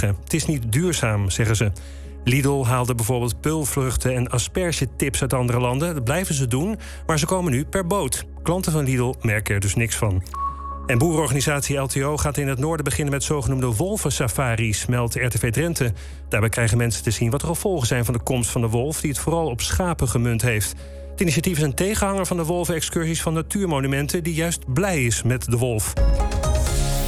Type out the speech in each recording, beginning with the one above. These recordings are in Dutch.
Het is niet duurzaam, zeggen ze. Lidl haalde bijvoorbeeld pulvruchten en aspergetips uit andere landen. Dat blijven ze doen, maar ze komen nu per boot. Klanten van Lidl merken er dus niks van. En boerenorganisatie LTO gaat in het noorden beginnen met zogenoemde wolvensafaris, meldt RTV Drenthe. Daarbij krijgen mensen te zien wat de gevolgen zijn van de komst van de wolf, die het vooral op schapen gemunt heeft. Het initiatief is een tegenhanger van de wolvenexcursies van Natuurmonumenten, die juist blij is met de wolf.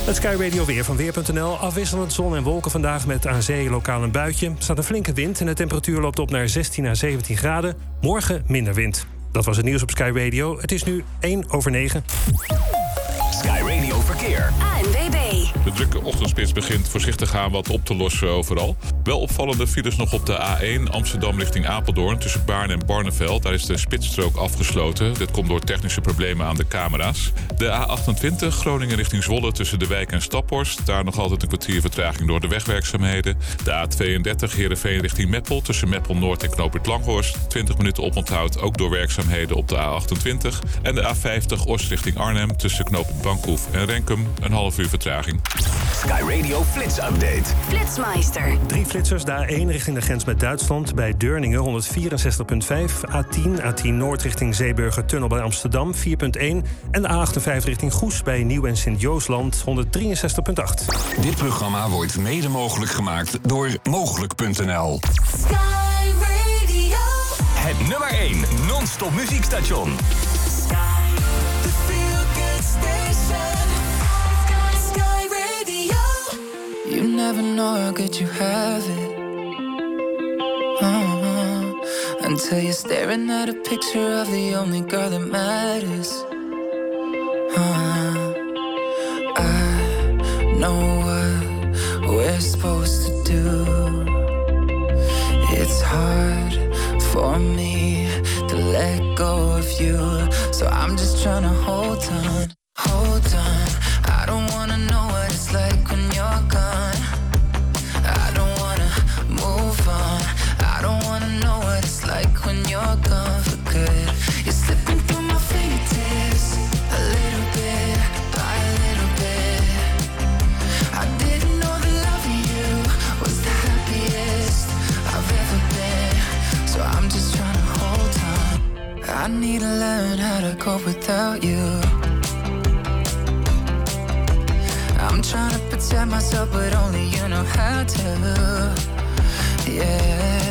Het Sky Radio weer van Weer.nl. Afwisselend zon en wolken vandaag met aan zee lokaal een buitje. Er staat een flinke wind en de temperatuur loopt op naar 16 à 17 graden. Morgen minder wind. Dat was het nieuws op Sky Radio. Het is nu 1 over 9. Sky Radio Verkeer. ANWB. De drukke ochtendspits begint voorzichtig aan wat op te lossen overal. Wel opvallende files nog op de A1 Amsterdam richting Apeldoorn... tussen Baarn en Barneveld. Daar is de spitsstrook afgesloten. Dit komt door technische problemen aan de camera's. De A28 Groningen richting Zwolle tussen de wijk en Staphorst. Daar nog altijd een kwartier vertraging door de wegwerkzaamheden. De A32 Heerenveen richting Meppel tussen Meppel Noord en Knoopert Langhorst. 20 minuten oponthoud, ook door werkzaamheden op de A28. En de A50 Oost richting Arnhem tussen Knoopert Bankhoef en Renkum. Een half uur vertraging. Sky Radio Flits Update. Flitsmeister. Drie flitsers, de A1 richting de grens met Duitsland bij Deurningen 164.5. A10, A10 Noord richting Zeeburger Tunnel bij Amsterdam 4.1. En de A58 richting Goes bij Nieuw en Sint-Joosland 163.8. Dit programma wordt mede mogelijk gemaakt door Mogelijk.nl. Sky Radio. Het nummer 1 non-stop muziekstation. You never know how good you have it. Uh-huh. Until you're staring at a picture of the only girl that matters. Uh-huh. I know what we're supposed to do. It's hard for me to let go of you. So I'm just trying to hold on, need to learn how to cope without you. I'm trying to protect myself, but only you know how to. Yeah.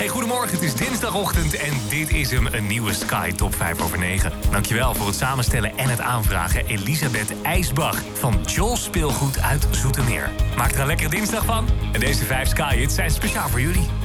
Hey, goedemorgen. Het is dinsdagochtend en dit is hem, een nieuwe Sky Top 5 over 9. Dankjewel voor het samenstellen en het aanvragen. Elisabeth IJsbach van Joel Speelgoed uit Zoetermeer. Maak er een lekkere dinsdag van. En deze 5 Sky Hits zijn speciaal voor jullie.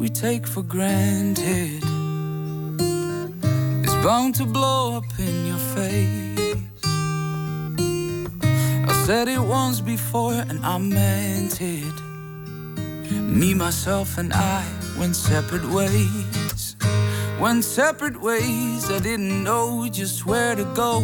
We take for granted. is bound to blow up in your face. I said it once before and I meant it. Me, myself, and I went separate ways. Went separate ways. I didn't know just where to go,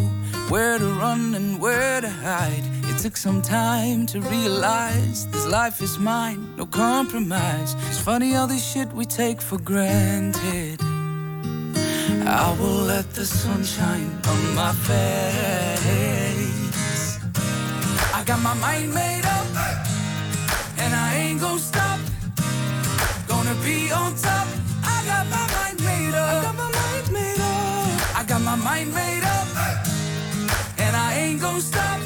where to run, and where to hide. It took some time to realize this life is mine, no compromise. It's funny all this shit we take for granted. I will let the sun shine on my face. I got my mind made up, and I ain't gonna stop. Gonna be on top. I got my mind made up. I got my mind made up. I got my mind made up, and I ain't gonna stop.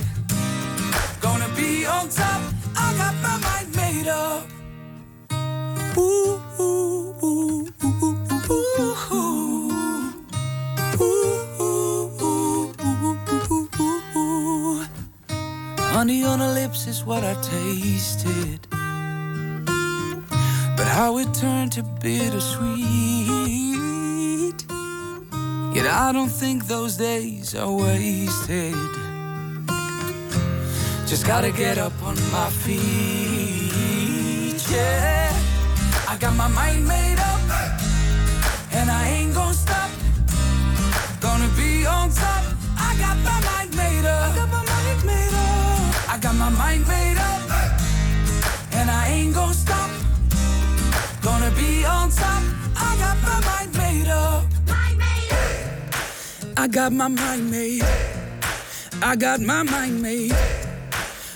My mind made up. Ooh, ooh, ooh, ooh, ooh, ooh, ooh. Ooh, ooh, ooh. Honey on her lips is what I tasted. But how it turned to bittersweet. Yet I don't think those days are wasted. Just gotta get up on my feet, yeah. I got my mind made up, and I ain't gonna stop. Gonna be on top. I got my mind made up. I got my mind made up. I got my mind made up, and I ain't gonna stop. Gonna be on top. I got my mind made up. I got my mind made. I got my mind made.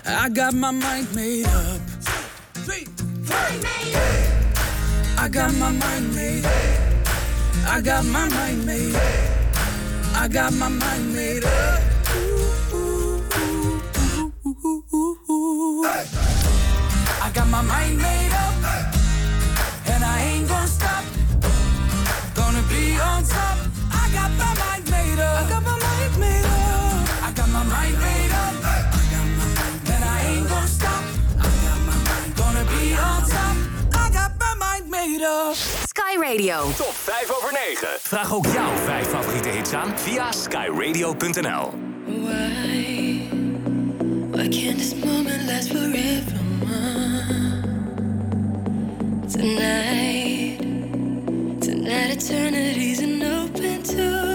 I got my mind made up. I got my mind made. I got my mind made. I got my mind made up. I got my mind made Sky Radio. Top 5 over 9. Vraag ook jouw 5 favoriete hits aan via skyradio.nl. Why? Why can't this moment last forever? Tonight, tonight eternity's an open door.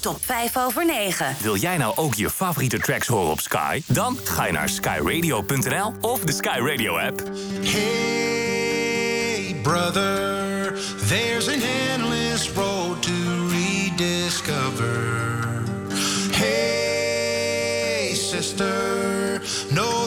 top 5 over 9. Wil jij nou ook je favoriete tracks horen op Sky? Dan ga je naar skyradio.nl of de Sky Radio app. Hey brother, there's an endless road to rediscover. Hey sister, no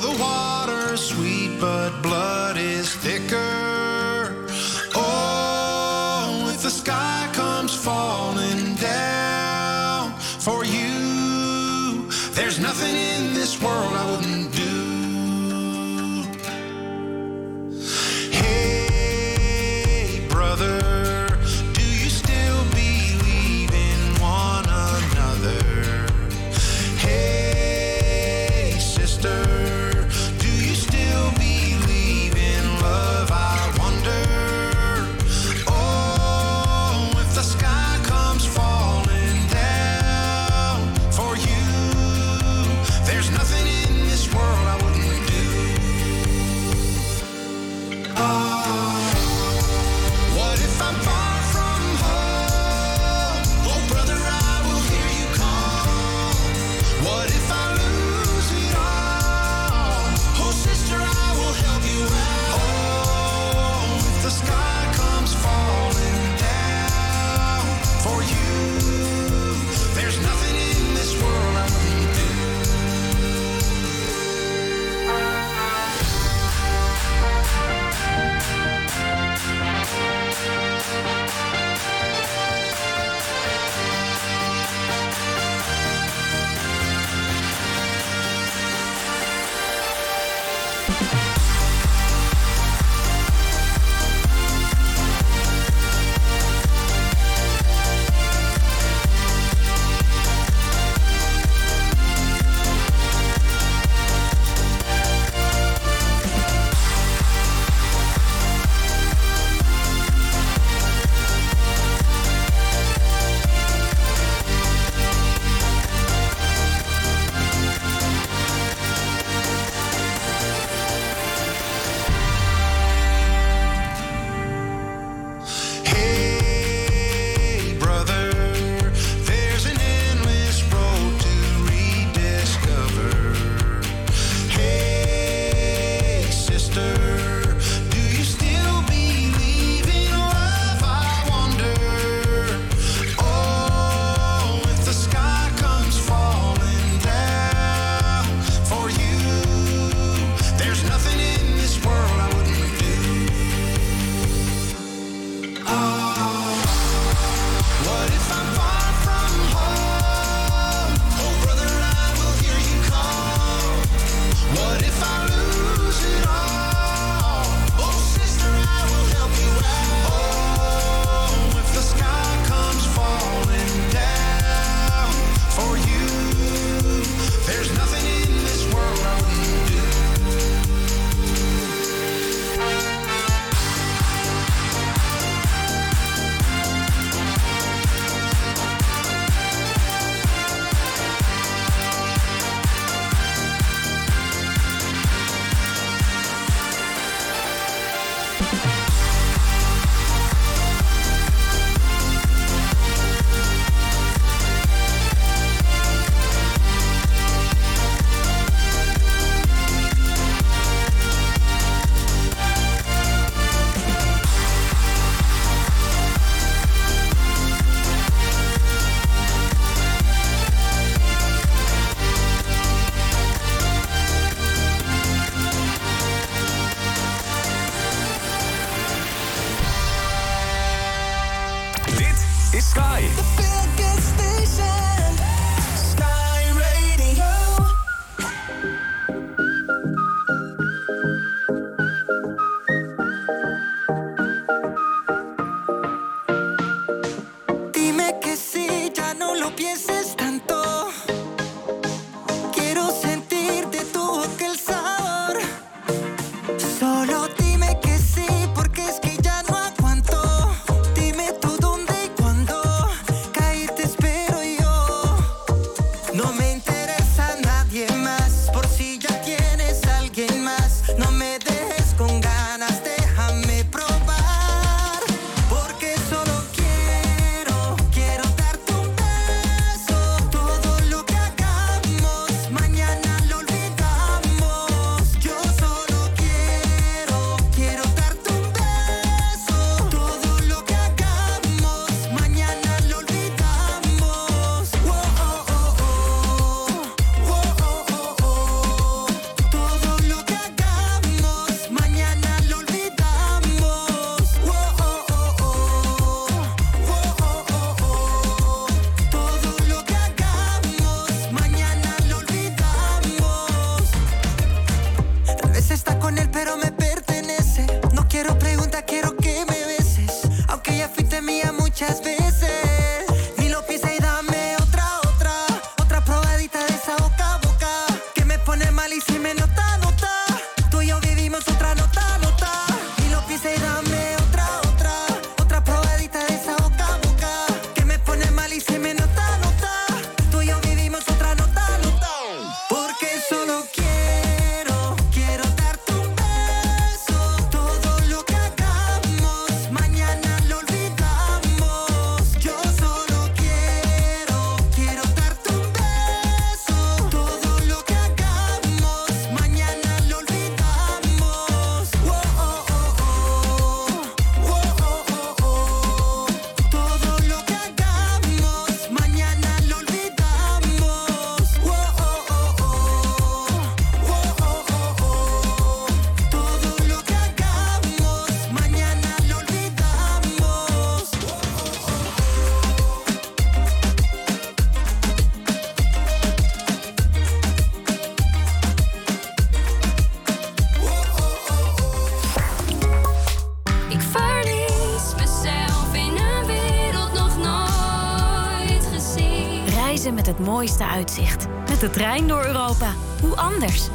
uitzicht. Met de trein door Europa. Hoe anders?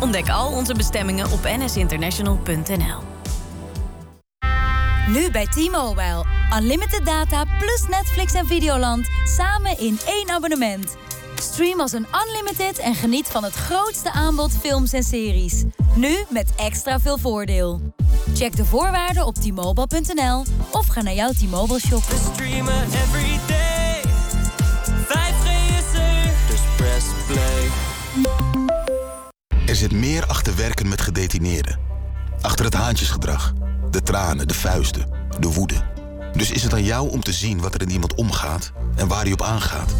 Ontdek al onze bestemmingen op nsinternational.nl. Nu bij T-Mobile. Unlimited data plus Netflix en Videoland samen in één abonnement. Stream als een unlimited en geniet van het grootste aanbod films en series. Nu met extra veel voordeel. Check de voorwaarden op t-mobile.nl of ga naar jouw T-Mobile shop. Er zit meer achter werken met gedetineerden. Achter het haantjesgedrag, de tranen, de vuisten, de woede. Dus is het aan jou om te zien wat er in iemand omgaat en waar hij op aangaat.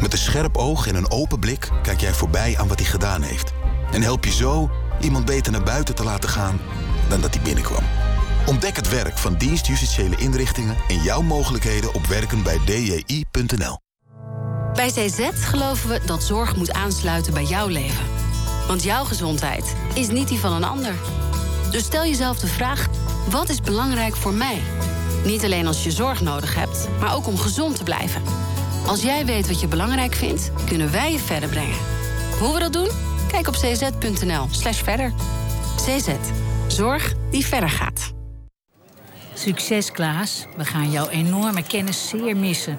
Met een scherp oog en een open blik kijk jij voorbij aan wat hij gedaan heeft. En help je zo iemand beter naar buiten te laten gaan dan dat hij binnenkwam. Ontdek het werk van dienst justitiële inrichtingen en jouw mogelijkheden op werken bij dji.nl. Bij CZ geloven we dat zorg moet aansluiten bij jouw leven. Want jouw gezondheid is niet die van een ander. Dus stel jezelf de vraag: wat is belangrijk voor mij? Niet alleen als je zorg nodig hebt, maar ook om gezond te blijven. Als jij weet wat je belangrijk vindt, kunnen wij je verder brengen. Hoe we dat doen? Kijk op cz.nl/slash verder. CZ. Zorg die verder gaat. Succes Klaas, we gaan jouw enorme kennis zeer missen.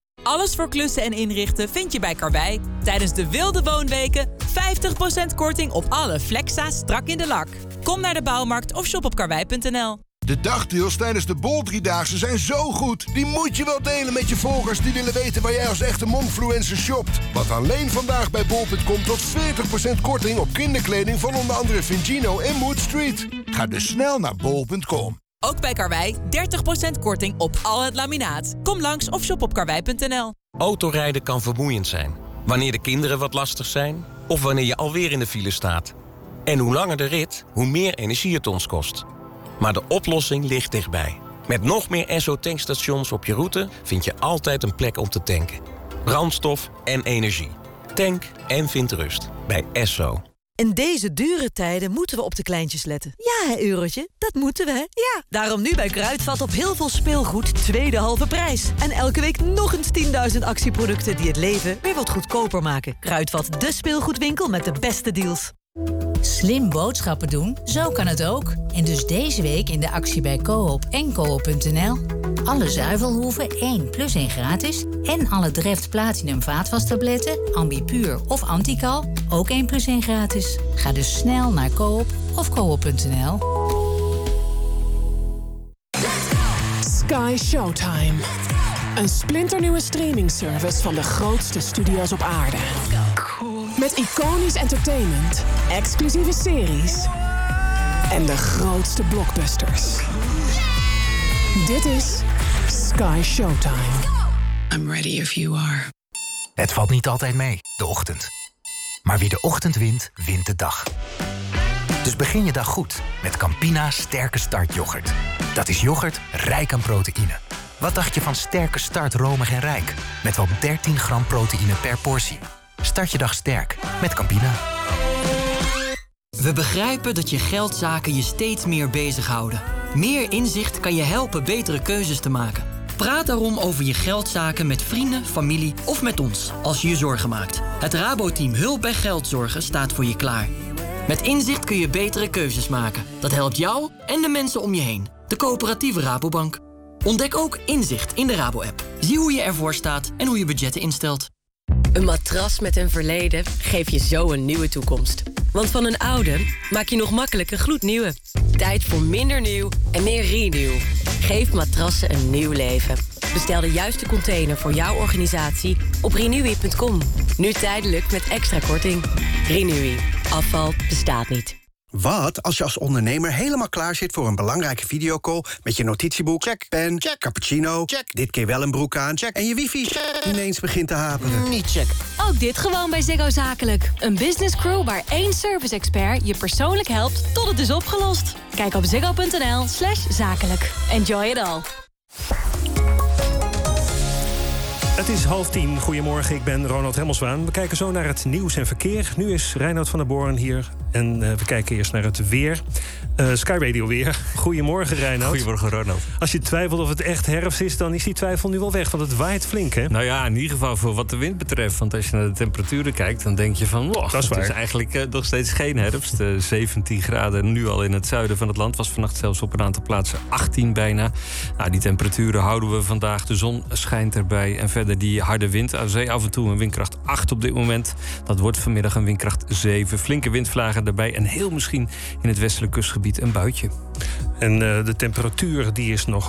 Alles voor klussen en inrichten vind je bij Karwei. Tijdens de wilde woonweken 50% korting op alle Flexa strak in de lak. Kom naar de bouwmarkt of shop op karwei.nl. De dagdeals tijdens de Bol Driedaagse zijn zo goed. Die moet je wel delen met je volgers die willen weten waar jij als echte momfluencer shopt. Want alleen vandaag bij bol.com tot 40% korting op kinderkleding van onder andere Vingino en Mood Street. Ga dus snel naar bol.com. Ook bij Karwei 30% korting op al het laminaat. Kom langs of shop op karwei.nl. Autorijden kan vermoeiend zijn. Wanneer de kinderen wat lastig zijn... of wanneer je alweer in de file staat. En hoe langer de rit, hoe meer energie het ons kost. Maar de oplossing ligt dichtbij. Met nog meer Esso-tankstations op je route... vind je altijd een plek om te tanken. Brandstof en energie. Tank en vind rust bij Esso. In deze dure tijden moeten we op de kleintjes letten. Ja, hè, Eurotje, dat moeten we, hè? Ja. Daarom nu bij Kruidvat op heel veel speelgoed tweede halve prijs. En elke week nog eens 10.000 actieproducten die het leven weer wat goedkoper maken. Kruidvat, de speelgoedwinkel met de beste deals. Slim boodschappen doen, zo kan het ook. En dus deze week in de actie bij Coop en Coop.nl. Alle zuivelhoeven 1 plus 1 gratis. En alle Dreft Platinum vaatwastabletten, Ambipuur of Antical, ook 1 plus 1 gratis. Ga dus snel naar Coop of Coop.nl. Sky Showtime. Een splinternieuwe streamingservice van de grootste studio's op aarde. Met iconisch entertainment, exclusieve series en de grootste blockbusters. Dit is Sky Showtime. I'm ready if you are. Het valt niet altijd mee, de ochtend. Maar wie de ochtend wint, wint de dag. Dus begin je dag goed met Campina Sterke Start yoghurt. Dat is yoghurt rijk aan proteïne. Wat dacht je van Sterke Start romig en rijk? Met wel 13 gram proteïne per portie. Start je dag sterk met Campina. We begrijpen dat je geldzaken je steeds meer bezighouden. Meer inzicht kan je helpen betere keuzes te maken. Praat daarom over je geldzaken met vrienden, familie of met ons als je je zorgen maakt. Het Rabo-team Hulp bij Geldzorgen staat voor je klaar. Met inzicht kun je betere keuzes maken. Dat helpt jou en de mensen om je heen. De coöperatieve Rabobank. Ontdek ook inzicht in de Rabo-app. Zie hoe je ervoor staat en hoe je budgetten instelt. Een matras met een verleden geeft je zo een nieuwe toekomst. Want van een oude maak je nog makkelijk een gloednieuwe. Tijd voor minder nieuw en meer renew. Geef matrassen een nieuw leven. Bestel de juiste container voor jouw organisatie op renewy.com. Nu tijdelijk met extra korting. Renewy. Afval bestaat niet. Wat als je als ondernemer helemaal klaar zit voor een belangrijke videocall met je notitieboek, check, pen, check, cappuccino, check, dit keer wel een broek aan, check, en je wifi ineens begint te haperen? Niet check. Ook dit gewoon bij Ziggo Zakelijk. Een business crew waar één service expert je persoonlijk helpt tot het is opgelost. Kijk op ziggo.nl slash zakelijk. Enjoy it all. Het is half tien. Goedemorgen, ik ben Ronald Hemmelswaan. We kijken zo naar het nieuws en verkeer. Nu is Reinoud van der Born hier. En eh, we kijken eerst naar het weer. Eh, Sky Radio weer. Goedemorgen, Reinoud. Goedemorgen, Ronald. Als je twijfelt of het echt herfst is, dan is die twijfel nu wel weg. Want het waait flink, hè? Nou ja, in ieder geval voor wat de wind betreft. Want als je naar de temperaturen kijkt, dan denk je van... Wow, Dat is het is eigenlijk eh, nog steeds geen herfst. Eh, 17 graden nu al in het zuiden van het land. Was vannacht zelfs op een aantal plaatsen 18 bijna. Nou, die temperaturen houden we vandaag. De zon schijnt erbij. En verder die harde wind. Aan zee af en toe een windkracht 8 op dit moment. Dat wordt vanmiddag een windkracht 7. Flinke windvlagen erbij. En heel misschien in het westelijk kustgebied een buitje. En eh, de temperatuur die is nog